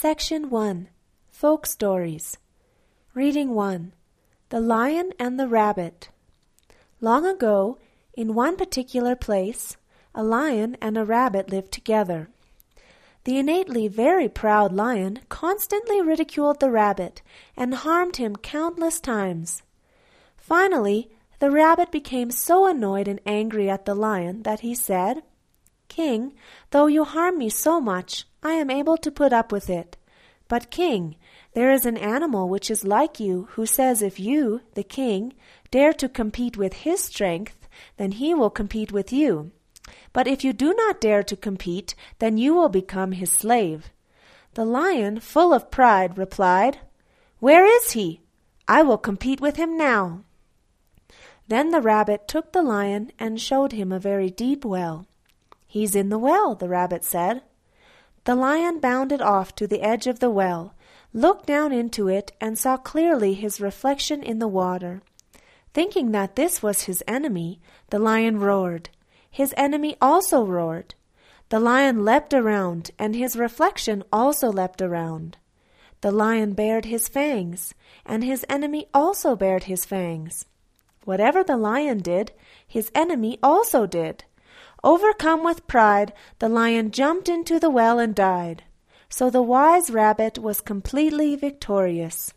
Section 1 Folk Stories Reading 1 The Lion and the Rabbit. Long ago, in one particular place, a lion and a rabbit lived together. The innately very proud lion constantly ridiculed the rabbit and harmed him countless times. Finally, the rabbit became so annoyed and angry at the lion that he said, King, though you harm me so much, I am able to put up with it. But, king, there is an animal which is like you, who says if you, the king, dare to compete with his strength, then he will compete with you. But if you do not dare to compete, then you will become his slave. The lion, full of pride, replied, Where is he? I will compete with him now. Then the rabbit took the lion and showed him a very deep well. He's in the well, the rabbit said. The lion bounded off to the edge of the well, looked down into it, and saw clearly his reflection in the water. Thinking that this was his enemy, the lion roared. His enemy also roared. The lion leapt around, and his reflection also leapt around. The lion bared his fangs, and his enemy also bared his fangs. Whatever the lion did, his enemy also did. Overcome with pride, the lion jumped into the well and died. So the wise rabbit was completely victorious.